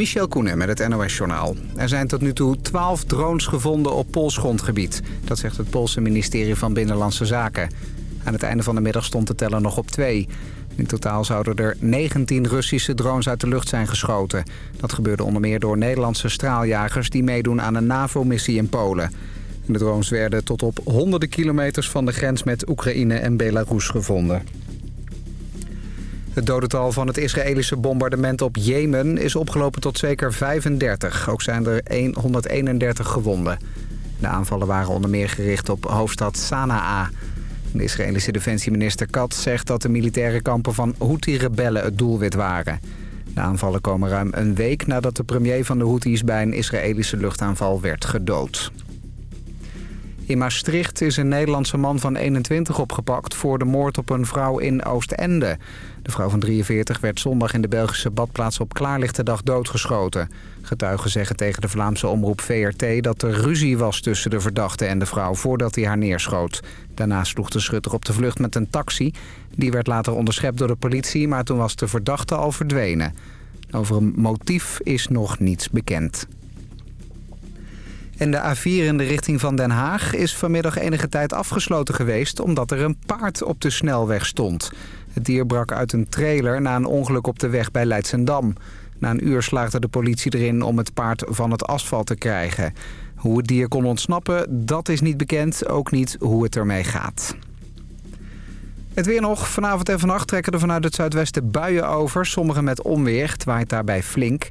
Michel Koenen met het NOS-journaal. Er zijn tot nu toe 12 drones gevonden op Pools grondgebied. Dat zegt het Poolse ministerie van Binnenlandse Zaken. Aan het einde van de middag stond de teller nog op twee. In totaal zouden er 19 Russische drones uit de lucht zijn geschoten. Dat gebeurde onder meer door Nederlandse straaljagers... die meedoen aan een NAVO-missie in Polen. De drones werden tot op honderden kilometers van de grens met Oekraïne en Belarus gevonden. Het dodental van het Israëlische bombardement op Jemen is opgelopen tot zeker 35. Ook zijn er 131 gewonden. De aanvallen waren onder meer gericht op hoofdstad Sanaa. De Israëlische defensieminister Katz zegt dat de militaire kampen van Houthi-rebellen het doelwit waren. De aanvallen komen ruim een week nadat de premier van de Houthis bij een Israëlische luchtaanval werd gedood. In Maastricht is een Nederlandse man van 21 opgepakt voor de moord op een vrouw in Oostende. De vrouw van 43 werd zondag in de Belgische badplaats op klaarlichte dag doodgeschoten. Getuigen zeggen tegen de Vlaamse omroep VRT dat er ruzie was tussen de verdachte en de vrouw voordat hij haar neerschoot. Daarna sloeg de schutter op de vlucht met een taxi. Die werd later onderschept door de politie, maar toen was de verdachte al verdwenen. Over een motief is nog niets bekend. En de A4 in de richting van Den Haag is vanmiddag enige tijd afgesloten geweest... omdat er een paard op de snelweg stond. Het dier brak uit een trailer na een ongeluk op de weg bij Leidsendam. Na een uur slaagde de politie erin om het paard van het asfalt te krijgen. Hoe het dier kon ontsnappen, dat is niet bekend. Ook niet hoe het ermee gaat. Het weer nog. Vanavond en vannacht trekken er vanuit het zuidwesten buien over. Sommige met onweer. Het waait daarbij flink.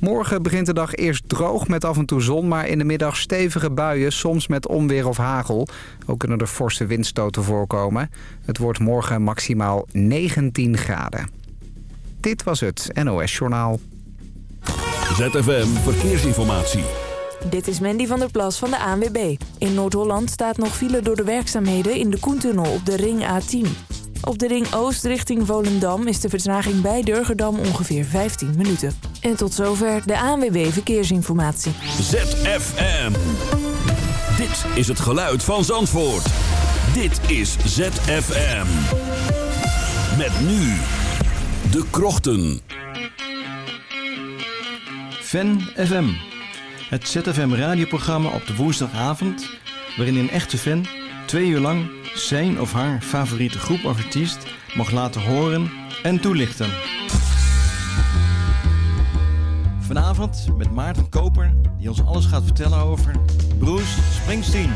Morgen begint de dag eerst droog met af en toe zon... maar in de middag stevige buien, soms met onweer of hagel. Ook kunnen er forse windstoten voorkomen. Het wordt morgen maximaal 19 graden. Dit was het NOS Journaal. ZFM Verkeersinformatie. Dit is Mandy van der Plas van de ANWB. In Noord-Holland staat nog file door de werkzaamheden in de Koentunnel op de ring A10. Op de ring Oost richting Volendam is de vertraging bij Durgerdam ongeveer 15 minuten. En tot zover de ANWB Verkeersinformatie. ZFM. Dit is het geluid van Zandvoort. Dit is ZFM. Met nu de krochten. Fan FM. Het ZFM radioprogramma op de woensdagavond... waarin een echte fan twee uur lang zijn of haar favoriete groep of artiest mag laten horen en toelichten. Vanavond met Maarten Koper, die ons alles gaat vertellen over Bruce Springsteen.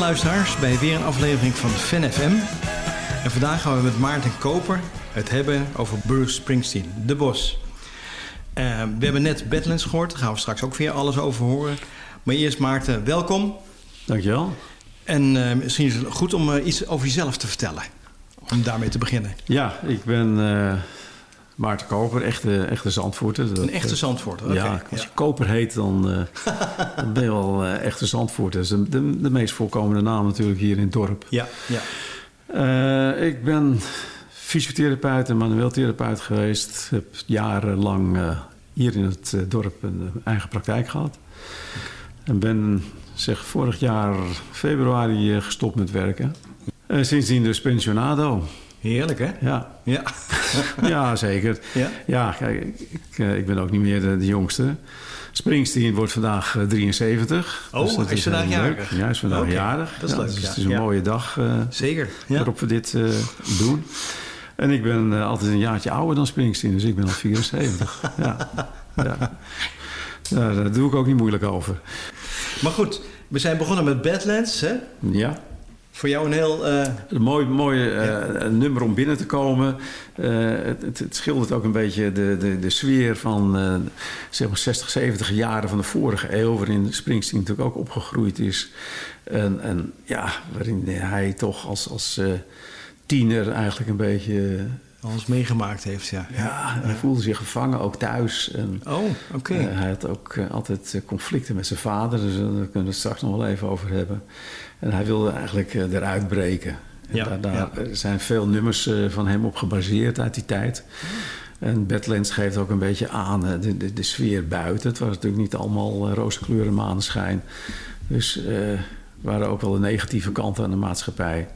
Luisteraars bij weer een aflevering van Fan FM. En vandaag gaan we met Maarten Koper het hebben over Bruce Springsteen, De Bos. Uh, we hebben net Badlands gehoord, daar gaan we straks ook weer alles over horen. Maar eerst Maarten, welkom. Dankjewel. En uh, misschien is het goed om uh, iets over jezelf te vertellen. Om daarmee te beginnen. Ja, ik ben Maarten Koper, echte, echte Zandvoorter. Dat, een echte Zandvoorter, okay. Ja, als je Koper heet, dan, dan ben je wel echte Zandvoorter. Dat is de, de, de, meest voorkomende naam natuurlijk hier in het dorp. Ja, ja. ik ben fysiotherapeut en manueel therapeut geweest. Heb jarenlang hier in het dorp een eigen praktijk gehad. En ben zeg vorig jaar februari gestopt met werken. En sindsdien dus pensionado. Heerlijk, hè? Ja. Ja, ja zeker. Ja? Ja, kijk, ik, ik ben ook niet meer de, de jongste. Springsteen wordt vandaag 73. Oh, dus hij is vandaag jarig? Ja, is vandaag okay. jarig. Dat is ja, leuk, dus ja. Het is een mooie dag Zeker, waarop we dit doen. En ik ben uh, altijd een jaartje ouder dan Springsteen, dus ik ben al 74. ja. Ja. ja, daar doe ik ook niet moeilijk over. Maar goed, we zijn begonnen met Badlands, hè? Ja. Voor jou een heel... Uh... Een mooi, mooi uh, ja. nummer om binnen te komen. Het, het, het, schildert ook een beetje de, de, de sfeer van zeg maar 60, 70 jaren van de vorige eeuw... waarin Springsteen natuurlijk ook opgegroeid is. En, en ja, waarin hij toch als... als tiener eigenlijk een beetje... Alles meegemaakt heeft, ja. Ja, hij voelde zich gevangen, ook thuis. En, oh, oké. Okay. Hij had ook altijd conflicten met zijn vader, dus daar kunnen we het straks nog wel even over hebben. En hij wilde eigenlijk uh, eruit breken. Ja, daar, daar ja. zijn veel nummers van hem op gebaseerd uit die tijd. En Badlands geeft ook een beetje aan de, de, de sfeer buiten. Het was natuurlijk niet allemaal roze kleuren maneschijn. Dus waren ook wel de negatieve kanten aan de maatschappij.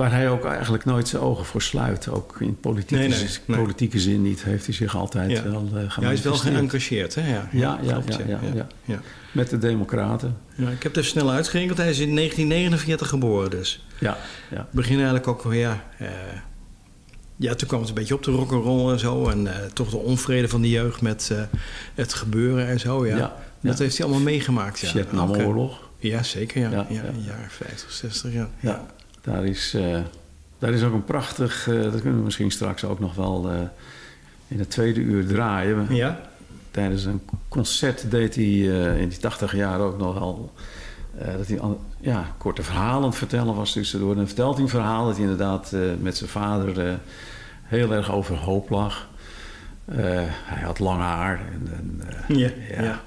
Waar hij ook eigenlijk nooit zijn ogen voor sluit. Ook in politieke, nee, nee, nee. politieke zin niet. Heeft hij zich altijd ja. wel uh, ja, Hij is wel geëngageerd, hè? Ja, ja, ja, ja, ja, Met de democraten. ik heb het even snel uitgerekend. Hij is in 1949 geboren dus. Ja, ja. Begin eigenlijk ook, ja... Uh, ja, toen kwam het een beetje op de rock'n'roll en zo. En uh, toch de onvrede van de jeugd met het gebeuren en zo, ja. Dat heeft hij allemaal meegemaakt, ja. Vietnamoorlog. Ja, zeker, ja. ja, ja, jaren 50, 60, ja. Daar is, uh, daar is ook een prachtig, uh, dat kunnen we misschien straks ook nog wel uh, in het tweede uur draaien. Ja. Tijdens een concert deed hij in die tachtig jaar ook nog wel. dat hij ja, korte verhalen vertellen was tussendoor. En vertelt hij een verhaal dat hij inderdaad met zijn vader heel erg overhoop lag. hij had lang haar. En, en ja, ja. ja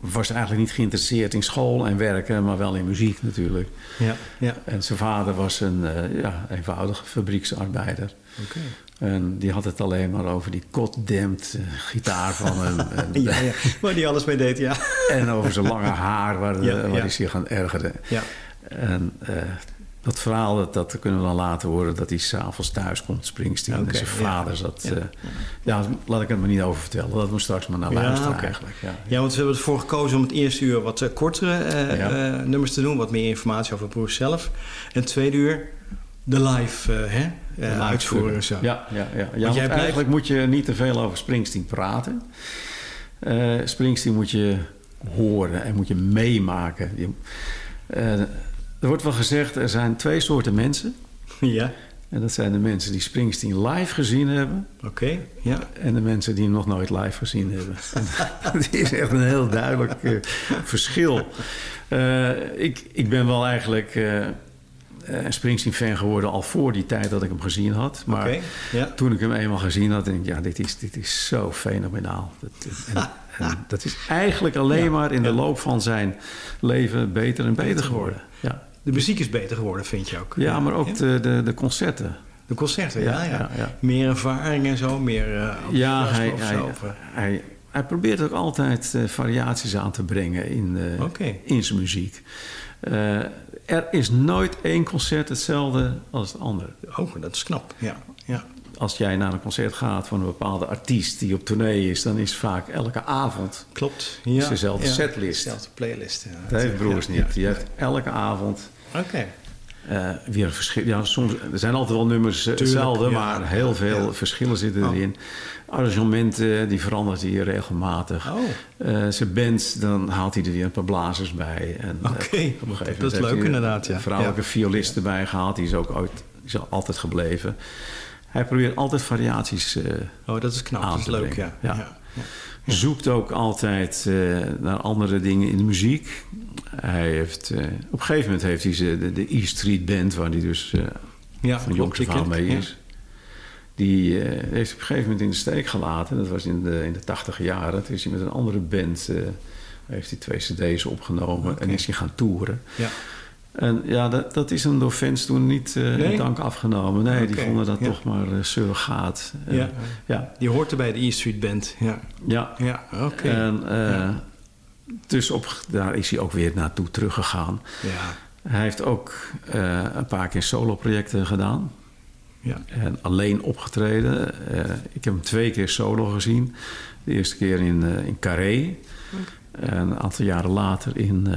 was eigenlijk niet geïnteresseerd in school en werken, maar wel in muziek natuurlijk. Ja, ja. En zijn vader was een uh, ja, eenvoudige fabrieksarbeider. Okay. En die had het alleen maar over die goddamned uh, gitaar van hem. En, ja, ja, waar die alles mee deed, ja. En over zijn lange haar, waar, ja, waar ja. hij zich aan ergerde. Ja. En uh, dat verhaal, dat, dat kunnen we dan laten horen... dat hij s'avonds thuis komt, Springsteen. Okay, en zijn vader ja. zat... Ja. Uh, ja. laat ik het maar niet over vertellen. Dat moet straks maar naar luisteren okay. eigenlijk. Ja, ja, want we hebben ervoor gekozen om het eerste uur... wat uh, kortere uh, nummers te doen. Wat meer informatie over Bruce zelf. En het tweede uur de live, hè? live uitvoering. Zo. Ja, ja, ja. ja want eigenlijk moet je niet te veel over Springsteen praten. Springsteen moet je horen en moet je meemaken. Je, er wordt wel gezegd, er zijn twee soorten mensen. Ja. En dat zijn de mensen die Springsteen live gezien hebben. Oké, okay, ja. En de mensen die hem nog nooit live gezien hebben. Het is echt een heel duidelijk uh, verschil. Uh, ik, ik ben wel eigenlijk uh, een Springsteen-fan geworden al voor die tijd dat ik hem gezien had. Maar okay, ja. toen ik hem eenmaal gezien had, denk ik, ja, dit is, dit is zo fenomenaal. Dat, en, en dat is eigenlijk alleen ja, maar in de loop van zijn leven beter en beter geworden. Ja. De muziek is beter geworden, vind je ook? Ja, maar ook ja? de, de, de, concerten. De concerten, ja. ja, meer ervaring en zo, meer uh, Ja, hij, hij, hij, hij, probeert ook altijd uh, variaties aan te brengen in, uh, okay. in zijn muziek. Er is nooit één concert hetzelfde als het andere. Oh, dat is knap, ja. Als jij naar een concert gaat van een bepaalde artiest die op tournee is... dan is vaak elke avond Klopt, ja. dezelfde ja. setlist. Dezelfde playlist, ja. Dat heeft Broers ja, niet. Die heeft elke avond okay. uh, weer verschil. Ja, soms, er zijn altijd wel nummers uh, hetzelfde, maar heel veel ja. verschillen zitten Oh. erin. Arrangementen, die verandert hij regelmatig. Oh. Uh, zijn band, dan haalt hij er weer een paar blazers bij. Oké, okay. dat is leuk inderdaad. Ja. Een vrouwelijke ja. violist erbij gehaald, die is ook ooit, die is altijd gebleven. Hij probeert altijd variaties uh, Oh, dat is knap, dat is leuk, ja. ja. Zoekt ook altijd uh, naar andere dingen in de muziek. Hij heeft, uh, op een gegeven moment heeft hij ze, de, de E Street Band, waar hij dus ja, van jongs af aan mee is. Die heeft op een gegeven moment in de steek gelaten. Dat was in de, in de tachtige jaren. Toen is hij met een andere band, heeft hij twee cd's opgenomen okay. en is hij gaan toeren. Ja. En ja, dat, dat is hem door fans toen niet uh, nee? in dank afgenomen. Nee, okay. die vonden dat ja. toch maar uh, surrogaat. Ja. ja. Die hoort er bij de E Street Band. Ja, ja. ja oké. Okay. En ja. dus op, daar is hij ook weer naartoe teruggegaan. Ja. Hij heeft ook een paar keer solo-projecten gedaan. Ja. En alleen opgetreden. ik heb hem twee keer solo gezien. De eerste keer in, in Carré. En een aantal jaren later in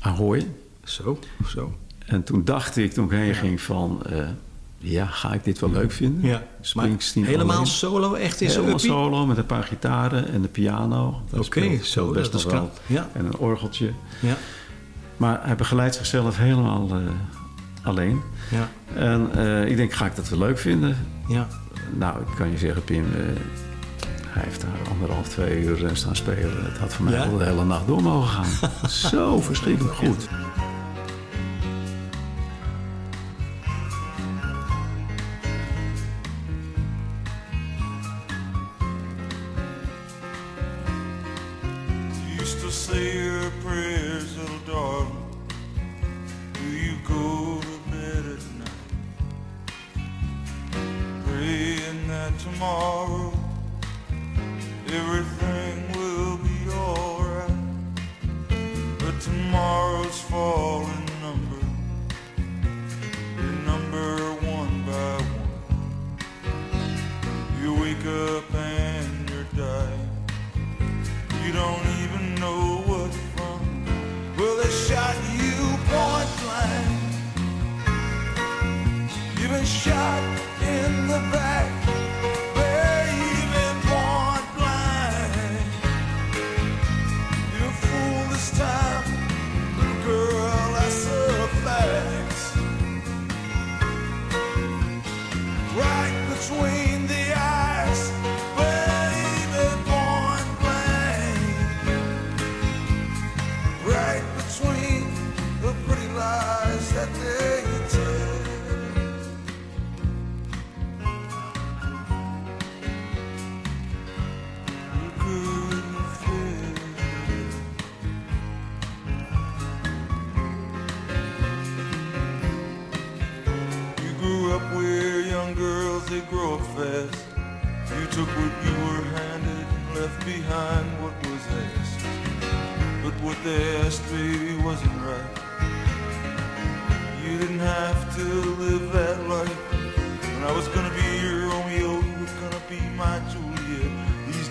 Ahoy. Zo, zo. En toen dacht ik, toen ik heen ging van... Uh, ja, ga ik dit wel leuk vinden? Ja, Springsteen helemaal alleen. solo, echt in zo'n Helemaal solo, met een paar gitaren en de piano. Oké, okay, zo, best dat is nog wel. Ja. En een orgeltje. Ja. Maar hij begeleidt zichzelf helemaal uh, alleen. Ja. En uh, ik denk, ga ik dat wel leuk vinden? Ja. Nou, ik kan je zeggen, Pim... hij heeft daar anderhalf, twee uur staan spelen. Het had voor mij Ja? wel de hele nacht door mogen gaan. Zo verschrikkelijk goed. say your prayer.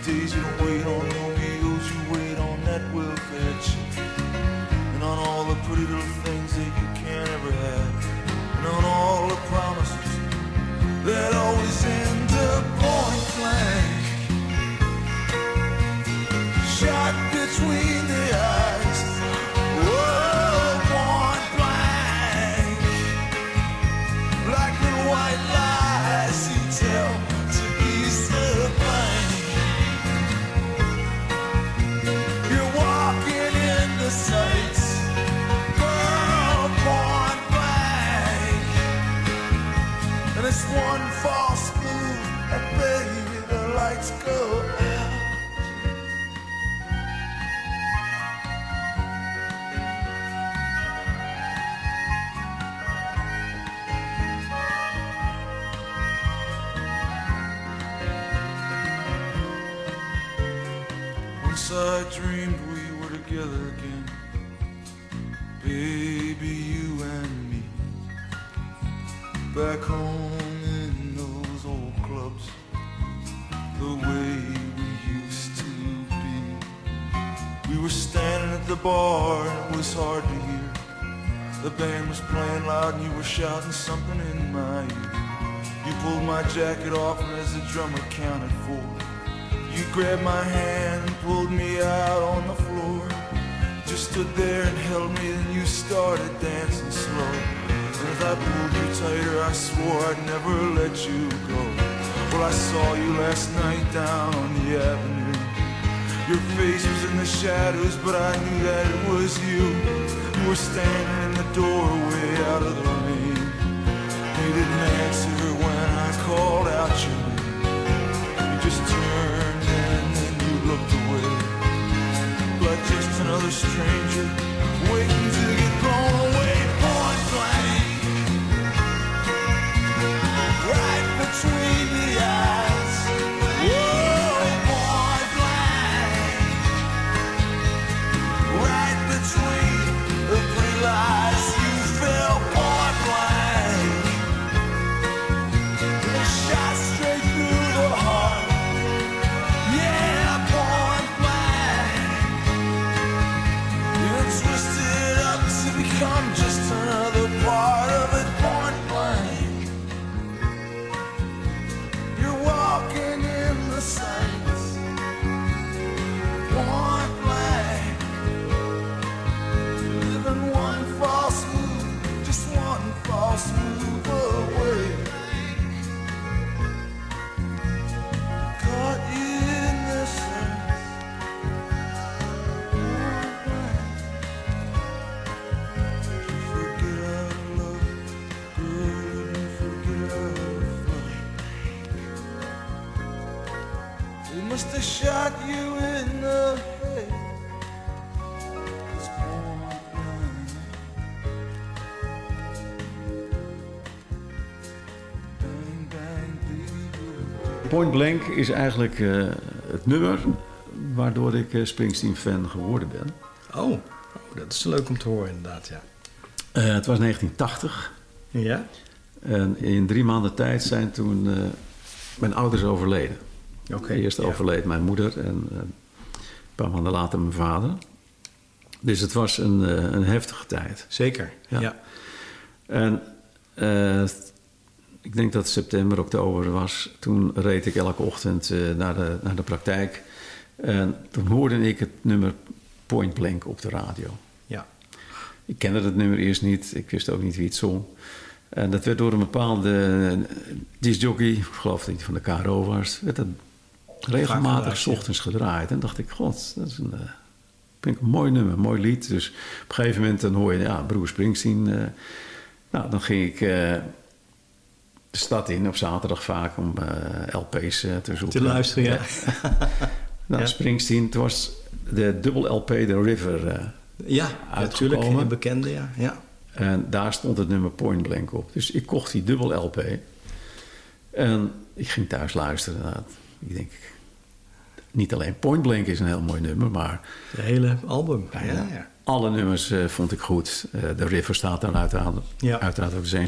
Days you don't wait on Romeos, you wait on that welfare check. And on all the pretty little things that you can't ever have. And on all the promises that always end bar and it was hard to hear The band was playing loud and you were shouting something in my ear. You pulled my jacket off and as the drummer counted four, you grabbed my hand and pulled me out on the floor. Just stood there and held me, and you started dancing slow. And as I pulled you tighter, I swore I'd never let you go. Well, I saw you last night down on the avenue. Your face was in the shadows, but I knew that it was you. You were standing in the doorway Point Blank is eigenlijk eh, het nummer waardoor ik eh, Springsteen-fan geworden ben. Oh. oh, dat is leuk om te horen inderdaad, ja. Eh, het was 1980 Ja? en in drie maanden tijd zijn toen mijn ouders overleden. Oké. Eerst ja. overleed mijn moeder en een paar maanden later mijn vader. Dus het was een, een heftige tijd. Zeker, Ja. ja. En ik denk dat het september, oktober was. Toen reed ik elke ochtend eh, naar, de, naar de praktijk. En toen hoorde ik het nummer Point Blank op de radio. ja. Ik kende het nummer eerst niet. Ik wist ook niet wie het zong. En dat werd door een bepaalde discjockey, ik geloof dat hij van de KRO was, werd dat regelmatig s ochtends gedraaid. En dacht ik, god, dat is een, eh, vind ik een mooi nummer, een mooi lied. Dus op een gegeven moment dan hoor je, ja, Bruce Springsteen. eh, nou, dan ging ik eh, de stad in op zaterdag vaak om eh, LP's eh, te zoeken. Te luisteren, ja. Nou. Springsteen, het was de dubbel LP The River. eh, Ja, natuurlijk. Een bekende, ja. ja. En daar stond het nummer Point Blank op. Dus ik kocht die dubbel LP. En ik ging thuis luisteren. Nou, ik denk, niet alleen Point Blank is een heel mooi nummer, maar Het hele album. Ja, ja. alle nummers vond ik goed. Eh The River staat dan uiteraard, Ja. uiteraard ook een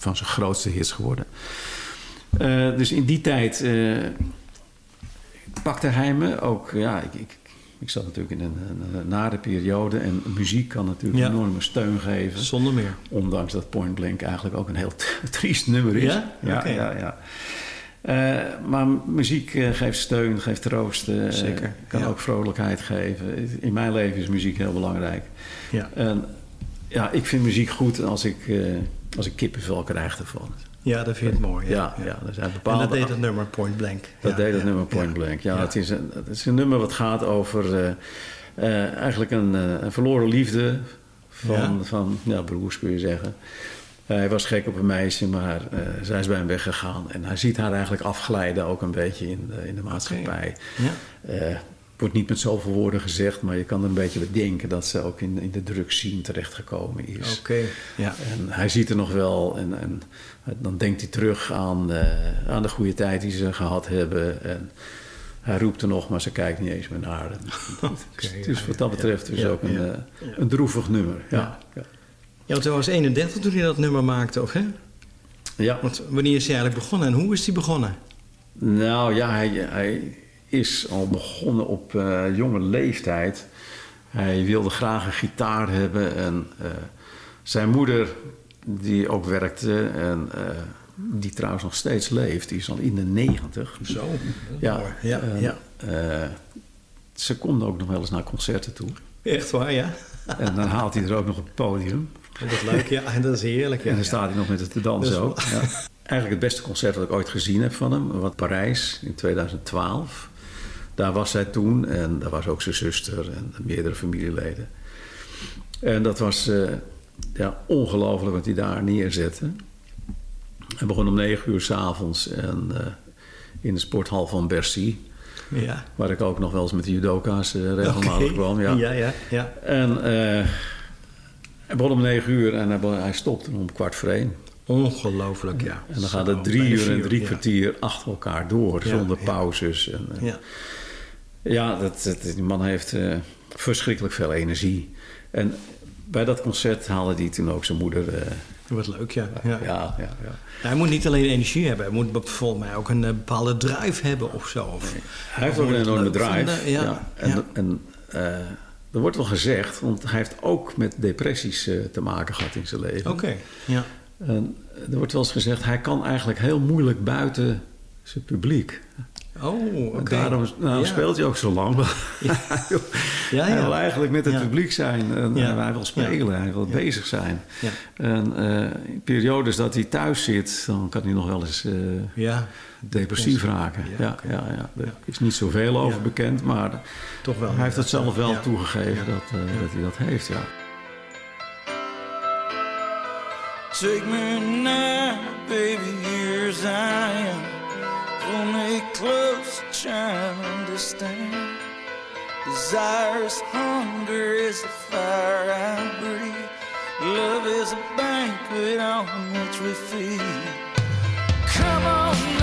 van zijn grootste hits geworden. Eh, dus in die tijd eh, pakte hij me ook. Ja, ik, ik, ik zat natuurlijk in een, een, nare periode en muziek kan natuurlijk Ja. enorme steun geven. Zonder meer. Ondanks dat Point Blank eigenlijk ook een heel triest nummer is. Ja? Ja, ja, ja. Eh, maar muziek geeft steun, geeft troost. Zeker, Kan ja. ook vrolijkheid geven. In mijn leven is muziek heel belangrijk. Ja. En ja, ik vind muziek goed als ik, als ik kippenvel krijg ervan. ja, dat vind het mooi. Ja, ja, er zijn En dat deed het nummer Point Blank. Dat Ja, deed het nummer Point. Blank. Ja. Het, is een, het is een nummer wat gaat over eh, eh, eigenlijk een, eh, een verloren liefde van, van ja, broers kun je zeggen. Hij was gek op een meisje, maar zij is bij hem weggegaan. En hij ziet haar eigenlijk afglijden ook een beetje in de, in de maatschappij. Ja. Wordt niet met zoveel woorden gezegd, maar je kan er een beetje bedenken dat ze ook in, in de drugsscene terechtgekomen is. Oké, ja. En hij ziet er nog wel en, en dan denkt hij terug aan, eh, aan de goede tijd die ze gehad hebben. En hij roept er nog, maar ze kijkt niet eens meer naar hem. dus, dus ja, wat dat betreft is ja, ook een, ja, eh, ja. een droevig nummer. Ja. Ja. Ja. Ja, want hij was 31 toen hij dat nummer maakte, of hè? Ja. Want wanneer is hij eigenlijk begonnen en hoe is hij begonnen? Nou ja, hij, hij is al begonnen op eh, jonge leeftijd. Hij wilde graag een gitaar hebben en eh, Zijn moeder, die ook werkte en eh, die trouwens nog steeds leeft, die is al in de negentig. Zo. Ja, Ja, en, ja. ze komt ook nog wel eens naar concerten toe. Echt waar, ja. En dan haalt hij er ook nog op het podium. Dat is leuk, ja. En dat is heerlijk, ja. En dan staat hij nog met het te dansen ook. Ja. Eigenlijk het beste concert dat ik ooit gezien heb van hem. Wat Parijs in 2012. Daar was zij toen. En daar was ook zijn zuster en meerdere familieleden. En dat was eh, ja, ongelooflijk wat hij daar neerzette. Hij begon om negen uur s'avonds en eh, in de sporthal van Bercy. Ja. Waar ik ook nog wel eens met de judoka's eh, regelmatig kwam. Ja. Ja, ja, ja. En hij begon om negen uur en hij, hij stopte om kwart voor één. Ongelooflijk, ja. En dan gaat het drie uur en drie kwartier achter elkaar door, zonder pauzes. En, Ja. Ja, dat, dat- die man heeft eh, verschrikkelijk veel energie. En bij dat concert haalde hij toen ook zijn moeder. eh, Wat leuk, ja. ja. ja, ja, ja. Hij moet niet alleen energie hebben, hij moet volgens mij ook een eh, bepaalde drive hebben of zo. Of, Hij heeft ook een enorme drive. ja. En, en er wordt wel gezegd, want hij heeft ook met depressies te maken gehad in zijn leven. Oké, ja. En er wordt wel eens gezegd, hij kan eigenlijk heel moeilijk buiten zijn publiek. Oh, oké. Daarom nou, Ja. speelt hij ook zo lang. Ja, Hij ja. wil eigenlijk met het Ja. publiek zijn. En, Ja. hij wil spelen, hij wil bezig zijn. Ja. En eh, in periodes dat hij thuis zit, dan kan hij nog wel eens eh, Ja, depressief raken. Ja, Ja, ja, ja, Er is niet zoveel over Ja. bekend, maar toch wel. hij heeft het zelf wel Ja. toegegeven dat, eh, dat hij dat heeft. Ja. Take me now, baby, here as I am. Me close, try and understand. Desire is hunger, is the fire I breathe. Love is a banquet on which we feed. Come on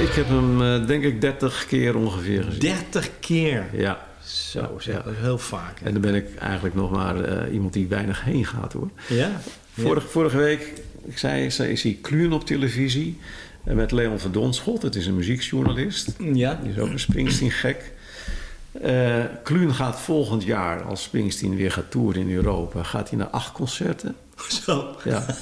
Ik heb hem eh, denk ik 30 keer ongeveer gezien. 30 keer. Ja. Zo, zeg. Ja. Dat is heel vaak. hè. En dan ben ik eigenlijk nog maar eh, iemand die weinig heen gaat hoor. Ja? Vorige, vorige week, ik zei, zei, is hij Kluun op televisie. eh, Met Leon van Donschot. Het is een muziekjournalist. Ja. Die is ook een Springsteen-gek. Eh Kluun gaat volgend jaar, als Springsteen weer gaat toeren in Europa... gaat hij naar acht concerten. Zo. Ja.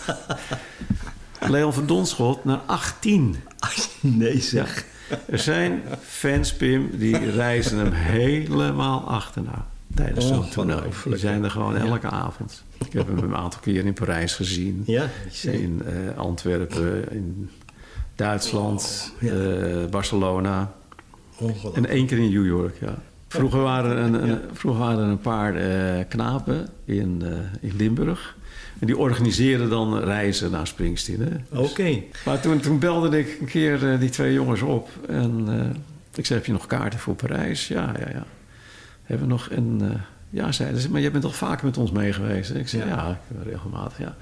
Leon van Donschot naar 18. Nee, zeg. Er zijn fans, Pim, die reizen hem helemaal achterna tijdens zo'n toernooi. Die zijn er gewoon elke avond. Ik heb hem een aantal keer in Parijs gezien. Ja. In eh, Antwerpen, in Duitsland, Oh, ja. eh, Barcelona. En één keer in New York, ja. Vroeger waren er een, een- vroeger waren er een paar eh, knapen in, in Limburg. En die organiseerden dan reizen naar Springsteen. Dus- Oké. Maar toen, toen belde ik een keer eh, die twee jongens op. En eh, ik zei, heb je nog kaarten voor Parijs? Ja, ja, ja. Hebben we nog een... eh, ja, zeiden ze, maar jij bent toch vaker met ons mee geweest? Ik zei, Ja. regelmatig, ja.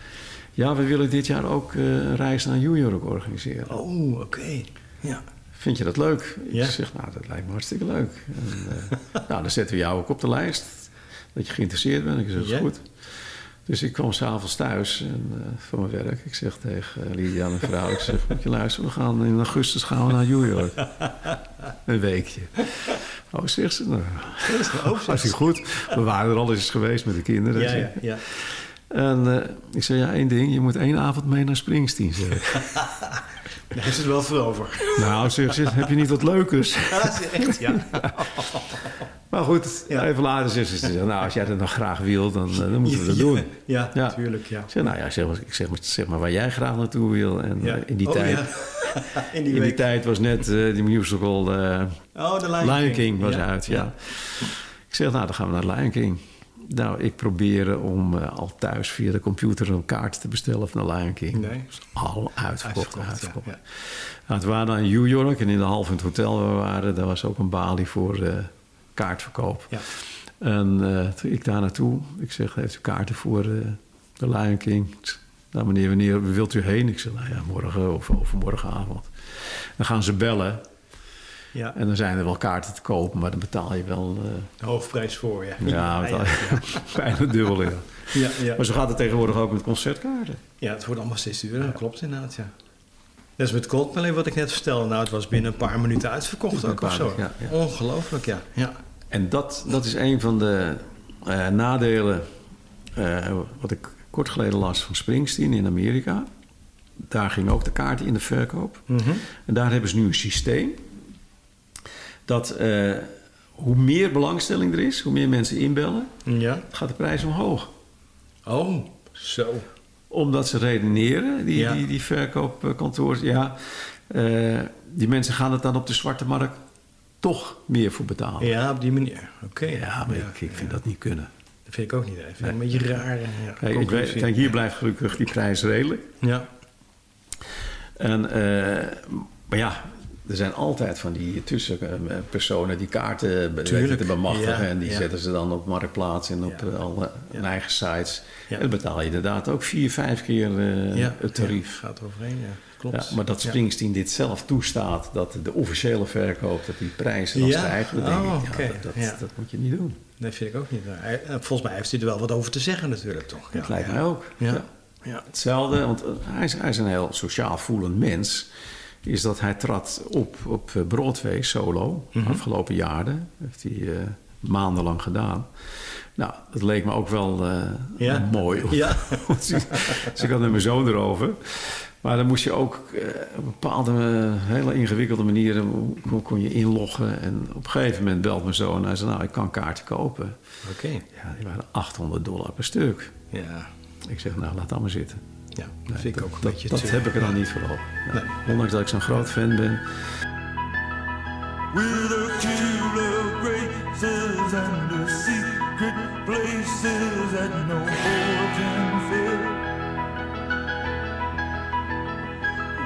Ja, we willen dit jaar ook een reis naar New York organiseren. Oh, oké. Ja. Vind je dat leuk? Ja. Ik zeg, nou, dat lijkt me hartstikke leuk. En, nou, dan zetten we jou ook op de lijst. Dat je geïnteresseerd bent. Ik zeg, dat is Ja. goed. Dus ik kwam s'avonds thuis en, eh, van mijn werk. Ik zeg tegen uh, Lydia, mijn vrouw, ik zeg, moet je luisteren, we gaan in augustus gaan we naar New York. Een weekje. Oh, zegt ze, nou, hartstikke goed. We waren er al eens geweest met de kinderen. Ja, ja, ja. En eh, ik zei, ja, één ding, je moet één avond mee naar Springsteen, zeg. Daar heeft het wel voor over. nou, zeg ze, heb je niet wat leukers? Ja, dat is echt, ja. Maar goed, Ja. even later zegt ze, nou, als jij dat nog graag wil, dan, eh, dan moeten we dat doen. Ja, Ja. natuurlijk, ja. Ik zeg, nou ja, zeg, maar- ik zeg, maar- zeg maar waar jij graag naartoe wil. En eh, in die Oh, tijd... ja. In die In die tijd was net eh, die musical Oh, de Lion, Lion King was uit, ja. Ik zeg, nou, dan gaan we naar Lion King. Nou, ik probeerde om al thuis via de computer een kaart te bestellen van de Lion King. Nee. Al uitverkocht, Uitverkocht. Nou, het waren dan in New York en in de half in het hotel waar we waren... daar was ook een balie voor kaartverkoop. Ja. En eh, ik daar naartoe, ik zeg, heeft u kaarten voor eh, de Lion King? Nou meneer, wanneer wilt u heen? Ik zeg, nou ja, morgen of overmorgenavond. Dan gaan ze bellen Ja, en dan zijn er wel kaarten te kopen, maar dan betaal je wel... eh, de hoofdprijs voor, ja. ja, betaal ja, bijna dubbel, ja. ja, ja. Maar zo gaat het tegenwoordig ook met concertkaarten. Ja, het wordt allemaal steeds duurder, dat klopt inderdaad, ja. Dat is met Coldplay wat ik net vertelde. Nou, het was binnen een paar minuten uitverkocht ook of zo. minuten, ja, ja. Ongelooflijk, ja. ja. En dat, dat is een van de eh, nadelen eh, wat ik kort geleden las van Springsteen in Amerika. Daar ging ook de kaarten in de verkoop. Mhm. En daar hebben ze nu een systeem dat eh, hoe meer belangstelling er is, hoe meer mensen inbellen, Ja. gaat de prijs omhoog. Oh, zo. Omdat ze redeneren, die, Ja. die, die verkoopkantoren, ja, eh, die mensen gaan het dan op de zwarte markt toch meer voor betalen. Ja, op die manier. Oké. Ja, maar ik, ik vind dat niet kunnen. Dat vind ik ook niet. Ik vind een beetje raar. Ja, Kijk, ik weet, kijk, hier blijft gelukkig die prijs redelijk. Ja. En, eh, maar ja, er zijn altijd van die tussenpersonen die kaarten be- Tuurlijk, weten te bemachtigen. ja, en die ja. zetten ze dan op Marktplaats en op Ja. eh, alle eigen sites. En dan betaal je inderdaad ook vier, vijf keer eh, het tarief. Gaat overheen, ja. Klopt. Maar dat. Springsteen dit zelf toestaat, dat de officiële verkoop, dat die prijzen dan stijgen, dan denk Oh, ik, dat, dat, dat moet je niet doen. Nee, vind ik ook niet. Eh, volgens mij heeft hij er wel wat over te zeggen natuurlijk, toch? Dat lijkt mij ook. Ja. Hetzelfde, want eh, hij is, hij is een heel sociaal voelend mens. Is dat hij trad op op eh, Broadway solo. Mhm. Afgelopen jaren. Heeft hij eh, maandenlang gedaan. Nou, dat leek me ook wel eh, Ja. mooi. Ja. dus ik had met mijn zoon erover. Maar dan moest je ook op bepaalde hele ingewikkelde manier eh, kon, kon je inloggen. En op een gegeven moment belt mijn zoon en hij zei, nou, ik kan kaarten kopen. Oké. Ja, die waren 800 dollar per stuk. Ja. Ik zeg, nou, laat dat maar zitten. Ja, dat vind ik ook een Dat, beetje dat heb ik er dan niet voor over. Nou, Nee. Ondanks dat ik zo'n groot fan ben. With a killer graces and the secret places that no war can fill.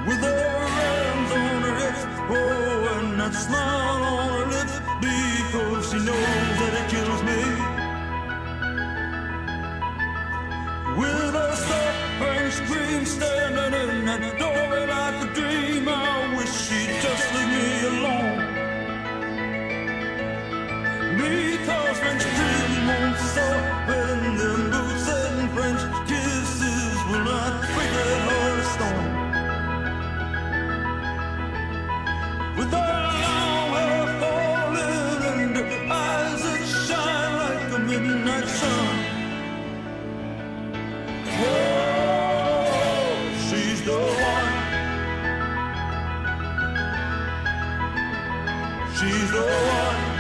With her hands on her hips, oh, and that smile on her With a serpent scream standing in the doorway like a dream, I wish she'd just leave me alone. Because French cream won't stop, and them boots and French kisses will not break the heart of stone. With She's the one.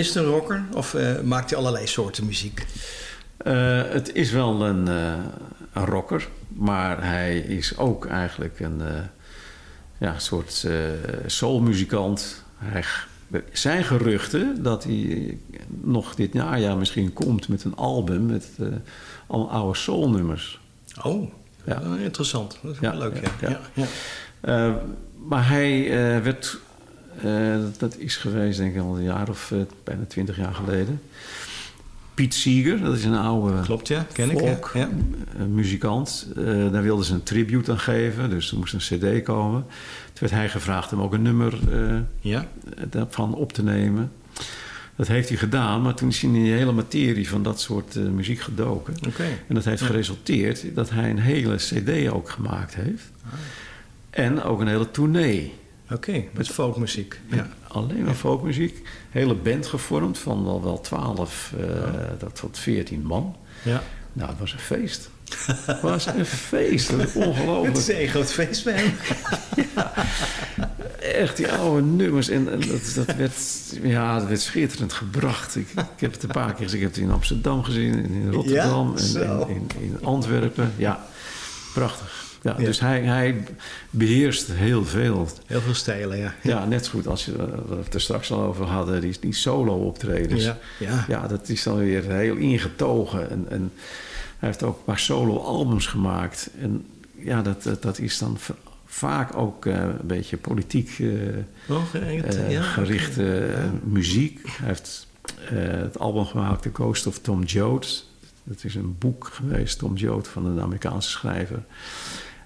Is het een rocker of eh, maakt hij allerlei soorten muziek? Eh, het is wel een, eh, een rocker, maar hij is ook eigenlijk een ja, soort soulmuzikant. Hij, er zijn geruchten dat hij nog dit najaar misschien komt met een album met allemaal oude soulnummers. Oh, Ja. interessant. Dat is Ja, wel leuk, ja, ja. maar hij werd, dat is geweest denk ik al een jaar of eh, bijna twintig jaar geleden. Piet Seeger, dat is een oude Klopt, ja. Ken ik. Ja. Ja. eh, muzikant. Eh, daar wilden ze een tribute aan geven, dus er moest een cd komen. Toen werd hij gevraagd om ook een nummer eh, ja. daarvan op te nemen. Dat heeft hij gedaan, maar toen is hij in die hele materie van dat soort eh, muziek gedoken. Oké. En dat heeft geresulteerd dat hij een hele cd ook gemaakt heeft. En ook een hele tournee. Oké, met folkmuziek. Ja. Alleen maar folkmuziek. Hele band gevormd van wel, wel 12 eh, dat tot 14 man. ja. Nou, het was een feest. Het was een feest. Dat is Het ongelooflijk. is een groot feest bij hem. Echt die oude nummers. En, dat, dat, werd, ja, dat werd schitterend gebracht. Ik, ik heb het een paar keer gezien. Ik heb het in Amsterdam gezien, in- in Rotterdam, Ja? en in, in Antwerpen. Ja, prachtig. Ja, Ja. Dus hij, hij beheerst heel veel. Heel veel stijlen, ja. Ja, net zo goed als je, eh, we het er straks al over hadden, die, die solo-optredens. Ja, ja. ja, dat is dan weer heel ingetogen. En, en hij heeft ook een paar solo-albums gemaakt. En ja, dat, dat, dat is dan vaak ook eh, een beetje politiek eh, Oh, ja, gerichte muziek. Hij heeft het album gemaakt The Coast of Tom Joad. Dat is een boek geweest, Tom Joad, van een Amerikaanse schrijver.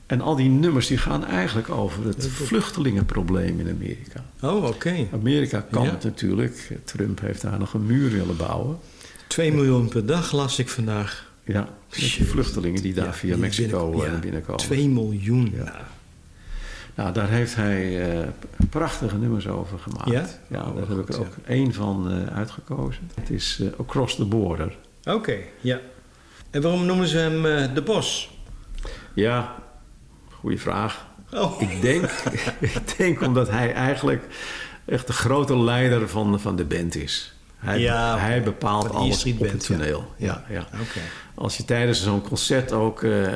En al die nummers die gaan eigenlijk over het vluchtelingenprobleem in Amerika. Oh, oké. Amerika kan Ja. het natuurlijk. Trump heeft daar nog een muur willen bouwen. 2 miljoen per dag las ik vandaag. Ja, die vluchtelingen die daar Ja, via Mexico binnen- eh, ja, binnenkomen. 2 miljoen. Ja. Nou, daar heeft hij eh, prachtige nummers over gemaakt. Ja? Ja, Oh, daar heb goed, ik er ook één van eh, uitgekozen. Het is Across the Border. Oké, ja. En waarom noemen ze hem de Bos? Ja, goede vraag. Oh, Ik denk, ik denk omdat hij eigenlijk echt de grote leider van, van de band is. Hij, Ja, hij bepaalt alles op Band, het toneel. ja. Ja. Als je tijdens zo'n concert ook... eh,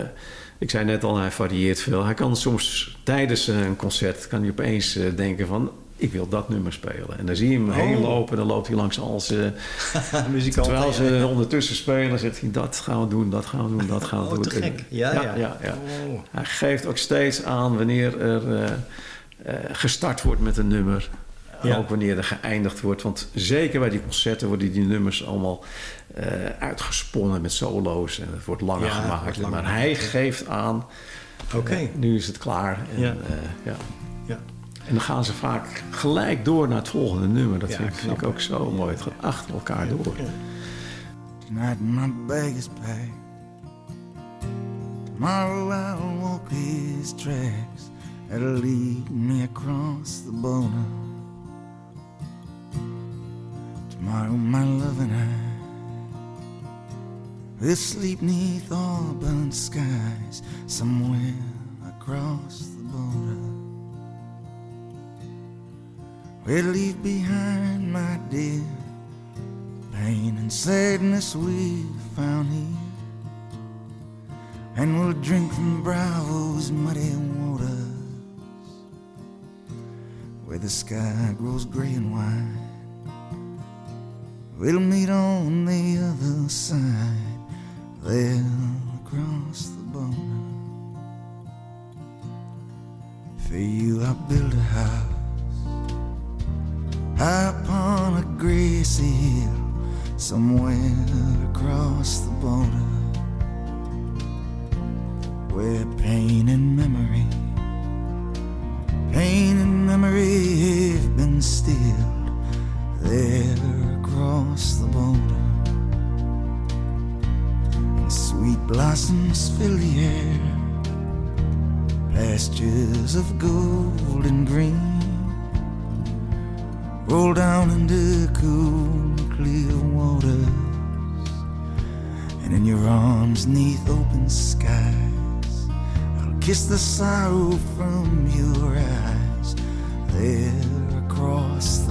ik zei net al, hij varieert veel. Hij kan soms tijdens een concert kan hij opeens eh, denken van... ik wil dat nummer spelen. En dan zie je hem Oh. heen lopen. Dan loopt hij langs al zijn... Muzikant. Terwijl ja. ze ondertussen spelen, zegt hij... dat gaan we doen, dat gaan we doen, dat gaan we Oh, doen. te En- gek. Ja, ja, ja. ja, ja. Oh. Hij geeft ook steeds aan wanneer er eh, eh, gestart wordt met een nummer. Ja. Ook wanneer er geëindigd wordt. Want zeker bij die concerten worden die nummers allemaal eh, uitgesponnen met solo's. En het wordt langer gemaakt. wordt langer maar hij geeft aan, Oké. eh, nu is het klaar. En, Ja. En dan gaan ze vaak gelijk door naar het volgende nummer. Dat Ja, vind, ik- vind ik knap. ook zo mooi. Het gaat achter elkaar door. Tonight my bag is packed. Tomorrow I'll walk these tracks that'll lead me across the border. Tomorrow my love and I will sleep neath all burnt skies somewhere across the border. We'll leave behind my dear pain and sadness we found here. And we'll drink from Bravo's muddy waters where the sky grows gray and white. We'll meet on the other side, there across the border. For you, I built a house upon a grassy hill somewhere across the border where pain and memory pain and memory have been stilled there across the border. And sweet blossoms fill the air pastures of gold and green roll down into cool, clear waters, and in your arms, neath open skies, I'll kiss the sorrow from your eyes. There across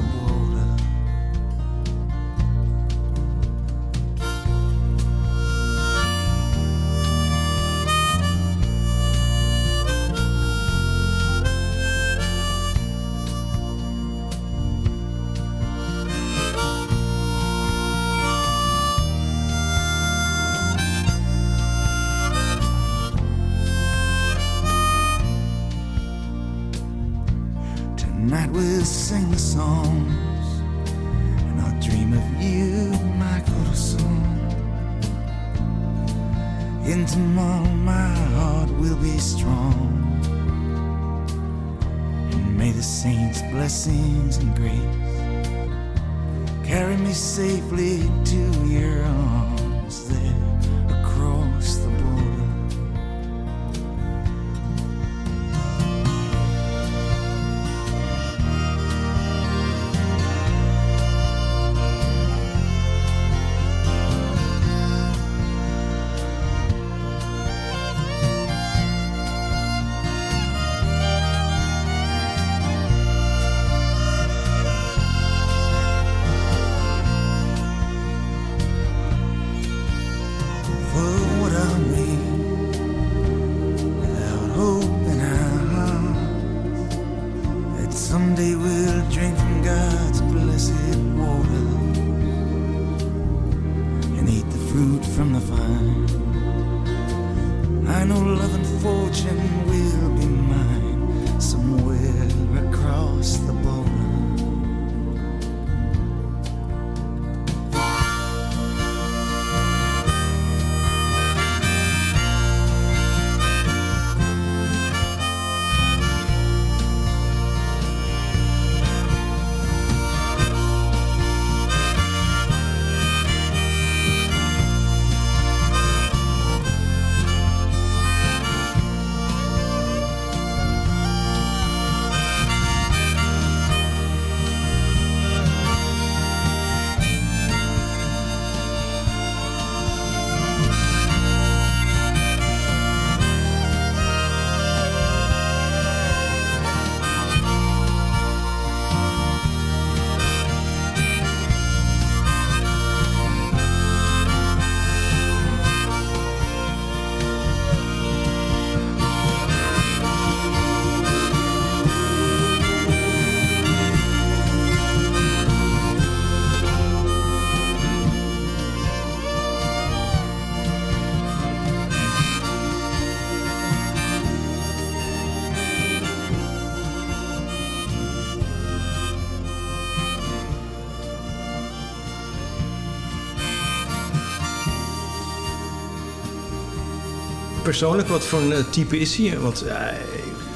Persoonlijk, wat voor een eh, type is hij? Want eh,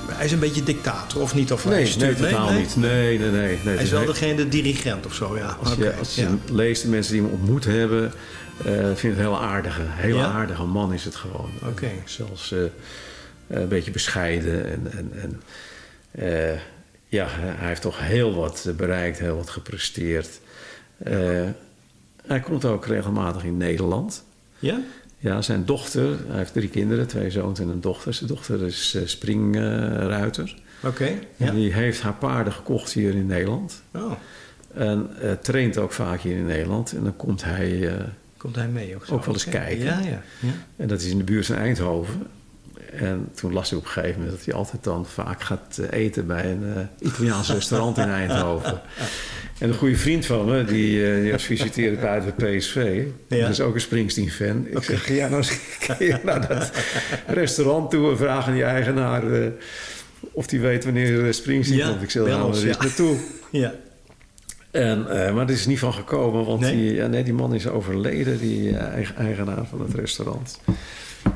hij is een beetje dictator, of niet? Of Nee, stuurt- nee, totaal niet. Nee, nee, nee. nee. Hij is wel heel- degene, de dirigent of zo, ja. Als je, Oké, als je ja. leest, de mensen die hem ontmoet hebben, eh vind het een hele aardige, hele Ja? aardige man is het gewoon. Oké. Zelfs een beetje bescheiden. En, en, en ja, hij heeft toch heel wat bereikt, heel wat gepresteerd. Hij komt ook regelmatig in Nederland. Ja? Ja, zijn dochter, hij heeft drie kinderen, twee zoons en een dochter. Zijn dochter is eh, springruiter. Oké. Ja. En die heeft haar paarden gekocht hier in Nederland. Oh, En eh, traint ook vaak hier in Nederland. En dan komt hij, eh, komt hij mee ook zo? Ook wel eens kijken. Ja, ja. ja. en dat is in de buurt van Eindhoven. En toen las ik op een gegeven moment dat hij altijd dan vaak gaat eh, eten bij een eh, Italiaans restaurant in Eindhoven. En een goede vriend van me, die, eh, die was fysiotherapeut bij PSV. Ja. Dat is ook een Springsteen-fan. Ik zeg, jij nou eens naar dat restaurant toe en vraag aan die eigenaar of die weet wanneer Springsteen Ja, komt. Ik zeg, nou, er ja. naartoe. ja. En, maar er is niet van gekomen, want Nee? Die, ja, nee, die man is overleden, die eigen- eigenaar van het restaurant.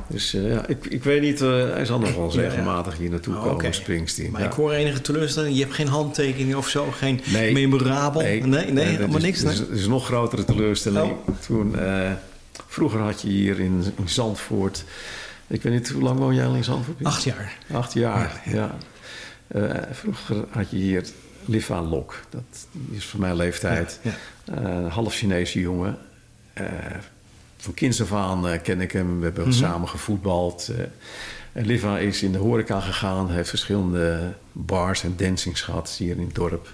Dus eh, ja, ik, ik weet niet, eh, hij zal nog wel eens Ja, ja. regelmatig hier naartoe Oh, komen, oké. Springsteen. Maar ja. ik hoor enige teleurstelling. Je hebt geen handtekening of zo, geen Nee. memorabel. Nee, nee, dat helemaal is, niks. Nee? is, is een nog grotere teleurstelling. Oh. Toen, eh, vroeger had je hier in, in Zandvoort, ik weet niet, hoe lang woon jij al in Zandvoort? Acht jaar. Acht jaar, ja. Vroeger had je hier Liva Lok. Dat is voor mijn leeftijd. Half Chinese jongen. Van kinds af aan eh, ken ik hem. We hebben Mhm. samen gevoetbald. Eh, en Liva is in de horeca gegaan. Heeft verschillende bars en dancings gehad hier in het dorp.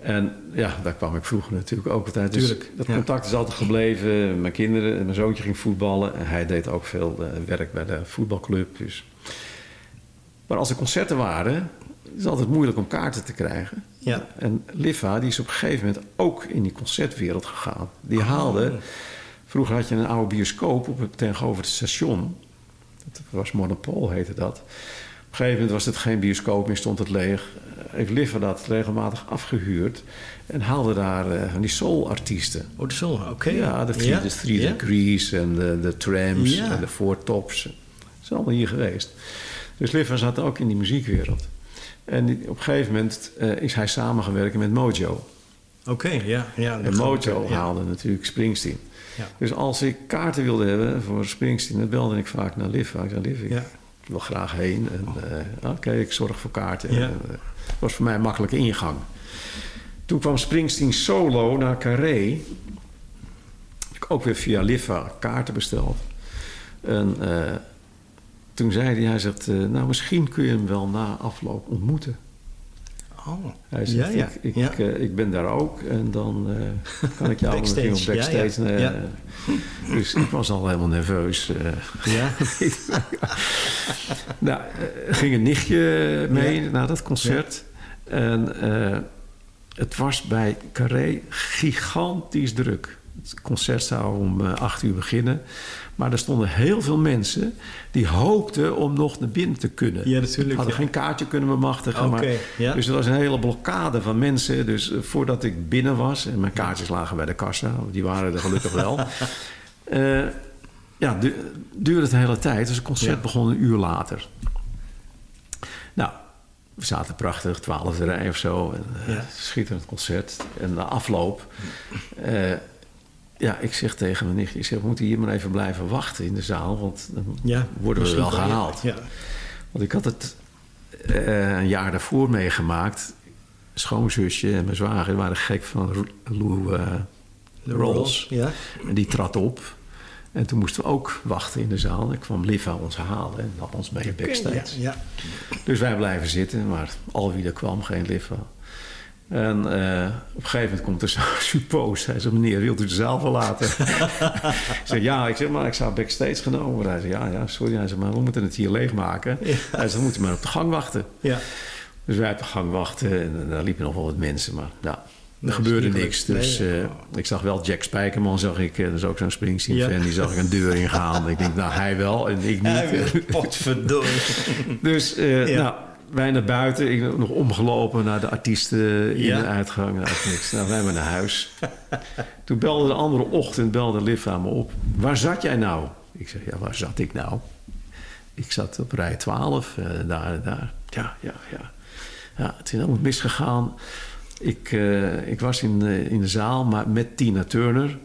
En ja, daar kwam ik vroeger natuurlijk ook altijd. Dus Tuurlijk, dat ja. contact is altijd gebleven. Mijn kinderen, mijn zoontje ging voetballen. En hij deed ook veel eh, werk bij de voetbalclub. Dus. Maar als er concerten waren, is het altijd moeilijk om kaarten te krijgen. Ja. En Liva, die is op een gegeven moment ook in die concertwereld gegaan. Die Oh. haalde... Vroeger had je een oude bioscoop op het tegenover het station. Dat was Monopol, heette dat. een gegeven moment was het geen bioscoop meer, stond het leeg. Eh, heeft Liver dat regelmatig afgehuurd en haalde daar van die soul-artiesten. Oh, de zon, oké. Ja, de Three, de. Degrees en de, de Trams en de Four Tops. Dat is allemaal hier geweest. Dus Liver zat ook in die muziekwereld. En op een gegeven moment eh, is hij samengewerkt met Mojo. Oké, ja. ja En Mojo ik, haalde natuurlijk Springsteen. Ja. Dus als ik kaarten wilde hebben voor Springsteen, dan belde ik vaak naar Liv. Ik zei, Liv, ik Ja. wil graag heen. En eh, oké, ik zorg voor kaarten. Ja. En, eh, was voor mij een makkelijke ingang. Toen kwam Springsteen solo naar Carré. Heb ik ook weer via Liva kaarten besteld. En eh, toen zei hij, hij zegt, nou misschien kun je hem wel na afloop ontmoeten. Oh, Hij zegt, ja, ja. Ik, ik, ja. eh, ik ben daar ook en dan eh, kan ik jou Backstage, misschien op ja, ja. backstage... eh, Ja. Dus ik was al helemaal nerveus. ja. nou, ging een nichtje mee naar dat concert. En het was bij Carré gigantisch druk. Het concert zou om acht uur beginnen. Maar er stonden heel veel mensen die hoopten om nog naar binnen te kunnen. Ja, natuurlijk, Hadden ja. geen kaartje kunnen bemachtigen. Maar, ja. Dus er was een hele blokkade van mensen. Dus eh, voordat ik binnen was... en mijn kaartjes lagen bij de kassa. Die waren er gelukkig wel. Eh, ja, du- duurde het de hele tijd. Dus het concert Ja. begon een uur later. Nou, we zaten prachtig, twaalfde rij of zo. En, eh, Ja. Schitterend concert. En na afloop... ja, ik zeg tegen mijn nichtje... Ik zeg, we moeten hier maar even blijven wachten in de zaal... want dan ja. worden we wel gehaald. Ja. Want ik had het eh, een jaar daarvoor meegemaakt. Schoonzusje en mijn zwager waren gek van Lou eh, De Rolls. Ja. En die trad op. En toen moesten we ook wachten in de zaal. En kwam Liva ons halen en nam ons mee backstage. Ja, ja. Dus wij blijven zitten, maar al wie er kwam, geen Liva. En eh, op een gegeven moment komt er zo'n suppoos. Hij zei, meneer, wilt u de zaal verlaten? ik zeg, ja. Ik zeg, maar ik zou backstage genomen worden. Hij zei, ja, ja, sorry. Hij zei, maar we moeten het hier leegmaken. Hij zei, dan moeten we maar op de gang wachten. ja. Dus wij op de gang wachten en daar liepen nog wel wat mensen. Maar ja, er Nee, gebeurde niks. Dus Nee, eh, ik zag wel Jack Spijkerman, zag ik, eh, dat is ook zo'n Springsteen-fan. Ja. Die zag ik een deur ingaan. ik denk, nou, hij wel en ik niet. Potverdorie. Dus Ja. nou, wij naar buiten. Ik nog omgelopen naar de artiesten in Ja. de uitgang. Nou, niks. Nou, wij maar naar huis. Toen belde de andere ochtend belde Liv aan me op. Waar zat jij nou? Ik zeg, ja, waar zat ik nou? Ik zat op rij 12, eh, daar en daar. Ja, ja, ja. Ja, het is helemaal misgegaan. Ik, eh, ik was in, eh, in de zaal maar met Tina Turner.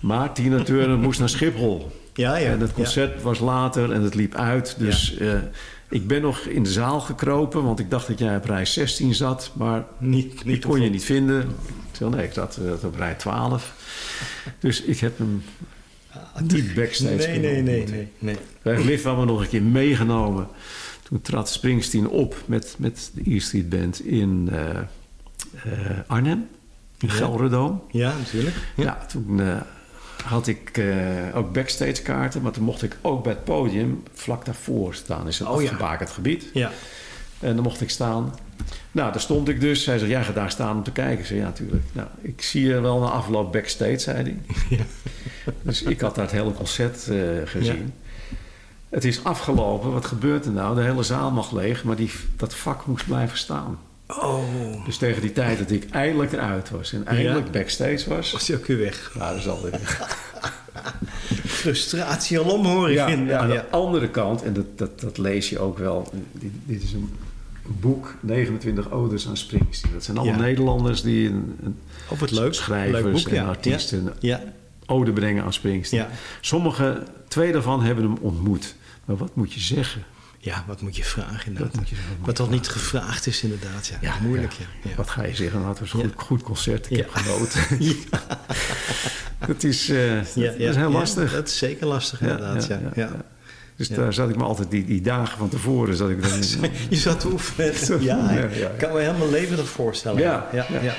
Maar Tina Turner moest naar Schiphol. Ja, ja. En het concert was later en het liep uit. Dus ik ben nog in de zaal gekropen, want ik dacht dat jij op rij 16 zat. Maar Niet, ik niet kon je niet vinden. Ik nee, ik zat eh, op rij 12. Dus ik heb hem niet backstage Nee, nee, nee, nee, nee. Wij hebben Liv hebben nog een keer meegenomen. Toen trad Springsteen op met, met de E Street Band in eh, eh, Arnhem. In Ja. Gelredoom. Ja, natuurlijk. Ja, toen had ik eh, ook backstage kaarten. Maar toen mocht ik ook bij het podium vlak daarvoor staan. is een Oh ja. afgebakend gebied. Ja. En dan mocht ik staan. Nou, daar stond ik dus. Hij zei, jij gaat daar staan om te kijken. Ik zei, ja, natuurlijk. Nou, ik zie je wel na afloop backstage, zei hij. Dus ik had daar het hele concert eh, gezien. Het is afgelopen. Wat gebeurt er nou? De hele zaal mag leeg, maar die, dat vak moest blijven staan. Oh, Dus tegen die tijd dat ik eindelijk eruit was en eindelijk backstage was... was hij ook weer weg. Nou, dat is alweer... Frustratie alom hoor ik. Ja, in. ja, aan de andere kant, en dat, dat, dat lees je ook wel. Dit, dit is een boek, 29 odes aan Springsteen. Dat zijn allemaal. Nederlanders die een, een het leuk. schrijvers leuk boek, en artiesten Ja. ode brengen aan Springsteen. Sommige, twee daarvan hebben hem ontmoet. Maar wat moet je zeggen? Ja, wat moet je vragen inderdaad. Wat je? Wat toch niet gevraagd is inderdaad. Ja, Ja, moeilijk. ja. Wat ga je zeggen? Nou, was een goed, goed concert. Ik heb genoten. Het is, eh, dat is heel lastig. dat is zeker lastig inderdaad. Ja, ja, Dus Ja. daar zat ik me altijd die, die dagen van tevoren... Zat ik dan, Je zat te oefenen. Ja, ik kan me helemaal levendig voorstellen. Ja, ja, ja.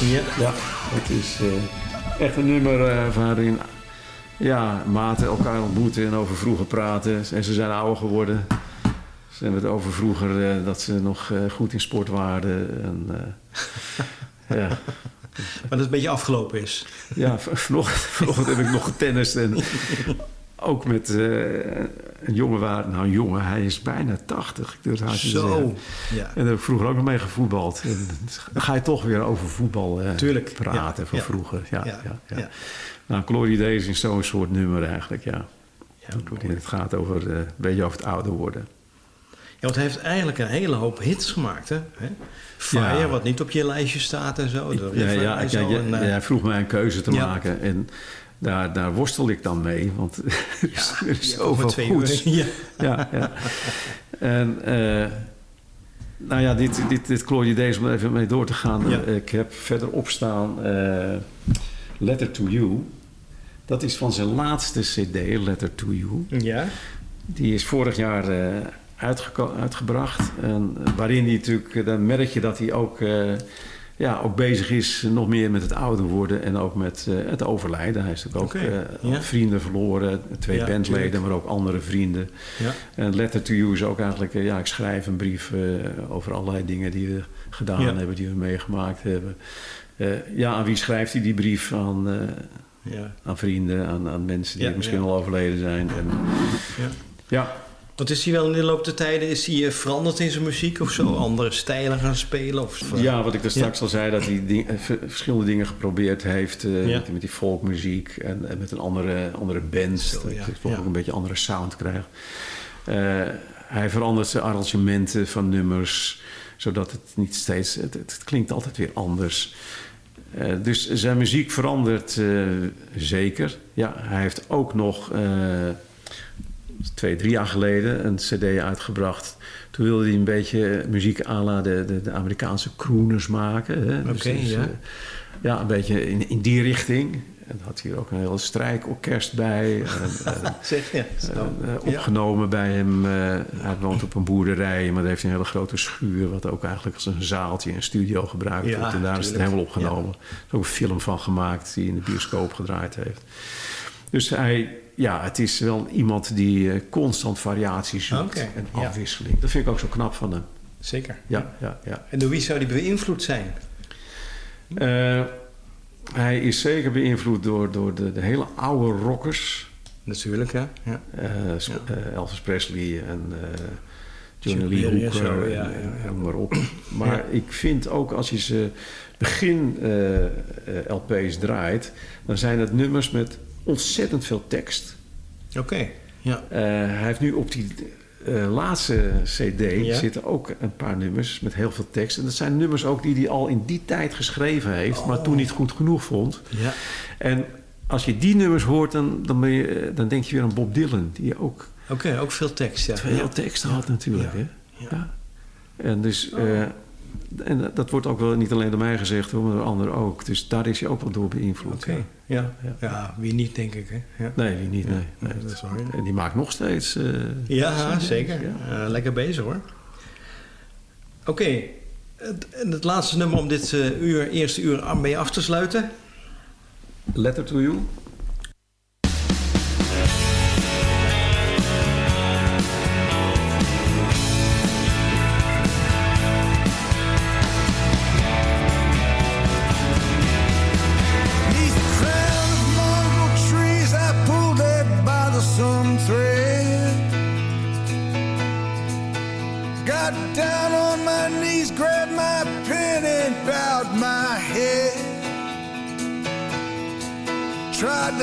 Ja. ja het is eh, echt een nummer eh, waarin ja, maten elkaar ontmoeten en over vroeger praten. En ze zijn ouder geworden. Ze hebben het over vroeger eh, dat ze nog goed in sport waren. En, ja. Maar dat het een beetje afgelopen is. Ja, vanochtend, vanochtend heb ik nog getennist. En ook met eh, een jongen waar... Nou, een jongen, hij is bijna 80. Ik durf het. Zo. Ja. En daar heb ik vroeger ook nog mee gevoetbald. En dan ga je toch weer over voetbal eh, Tuurlijk, praten ja, van ja. vroeger. Ja, ja. Nou, Glory Days is zo'n soort nummer eigenlijk, ja. Ja, het gaat over, eh, een beetje over het ouder worden. Ja, want hij heeft eigenlijk een hele hoop hits gemaakt, hè? Fire, Ja. wat niet op je lijstje staat en zo. Ja, ja, ja, jij vroeg mij een keuze te maken. En daar, daar worstel ik dan mee. Want er is, er is ja, zoveel goeds. uur. Ja. ja, ja. En eh, nou ja, dit, dit, dit Glory Days, om er even mee door te gaan. Ja. Eh, Ik heb verderop staan eh, Letter to You. Dat is van zijn laatste cd, Letter to You. ja. Die is vorig jaar uitgebracht. En waarin hij natuurlijk, dan merk je dat hij ook, ja, ook bezig is nog meer met het ouder worden en ook met eh, het overlijden. Hij is natuurlijk ook eh, vrienden verloren, twee Ja, bandleden, tuurlijk. maar ook andere vrienden. Ja. En Letter to You is ook eigenlijk, eh, ja, ik schrijf een brief over allerlei dingen die we gedaan Ja. hebben, die we meegemaakt hebben. Ja, aan wie schrijft hij die brief? Aan, ja. aan vrienden, aan, aan mensen die misschien al overleden zijn. En, Ja. Ja, Want is hij wel in de loop der tijden is hij, eh, veranderd in zijn muziek of zo? Andere stijlen gaan spelen? Of, Ja, wat ik daar straks al zei, dat hij ding- eh, ver- verschillende dingen geprobeerd heeft. eh, Ja. met, die- folkmuziek en, en met een andere, andere band. Zo, dat ja. je toch ook een beetje een andere sound krijgt. Hij verandert zijn arrangementen van nummers, zodat het niet steeds... Het, het klinkt altijd weer anders. Dus zijn muziek verandert zeker. Ja, hij heeft ook nog... eh, twee, drie jaar geleden een cd uitgebracht. Toen wilde hij een beetje muziek à la de, de, de Amerikaanse crooners maken. hè. Oké, ja. eh, ja, een beetje in, in die richting. En had hier ook een heel strijkorkest bij. En, en, Zeg, ja. Eh, opgenomen bij hem. eh, hij woont op een boerderij, maar daar heeft hij een hele grote schuur... wat ook eigenlijk als een zaaltje en studio gebruikt Ja, wordt. En daar is het helemaal opgenomen. Er is ook een film van gemaakt die in de bioscoop gedraaid heeft. Dus hij, ja, het is wel iemand die eh, constant variaties zoekt en ja. afwisseling. Dat vind ik ook zo knap van hem. Zeker. Ja, ja, ja. En door wie zou die beïnvloed zijn? Eh, hij is zeker beïnvloed door, door de, de hele oude rockers. Natuurlijk? Ja. Eh, Ja. Elvis Presley en Johnny Lee Hooker zo, en, ja, en- maar op. Maar ik vind ook als je ze begin LP's draait... dan zijn het nummers met ontzettend veel tekst. Oké. Ja. Eh, hij heeft nu op die eh, laatste cd Ja. zitten ook een paar nummers met heel veel tekst. En dat zijn nummers ook die hij al in die tijd geschreven heeft... maar Oh. toen niet goed genoeg vond. Ja. En als je die nummers hoort, dan, dan, ben je, eh, dan denk je weer aan Bob Dylan... die ook Oké, ook veel tekst, ja. veel ja. teksten had natuurlijk. Ja. Hè? Ja. Ja. En dus... eh, en dat- wordt ook wel niet alleen door mij gezegd, hoor, maar door anderen ook. Dus daar is hij ook wel door beïnvloed. Oké, ja. ja. Ja. Ja, wie niet, denk ik, hè? Ja, Nee, wie niet, Ja, nee. nee. dat is waar, ja. En die maakt nog steeds... eh, ja zeker. ja. Eh, lekker bezig, hoor. Oké. Het, en het laatste nummer om dit eh, uur, eerste uur mee af te sluiten. Letter to You.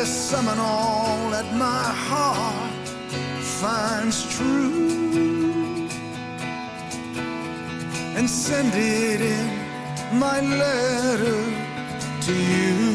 Summon all that my heart finds true and send it in my letter to you.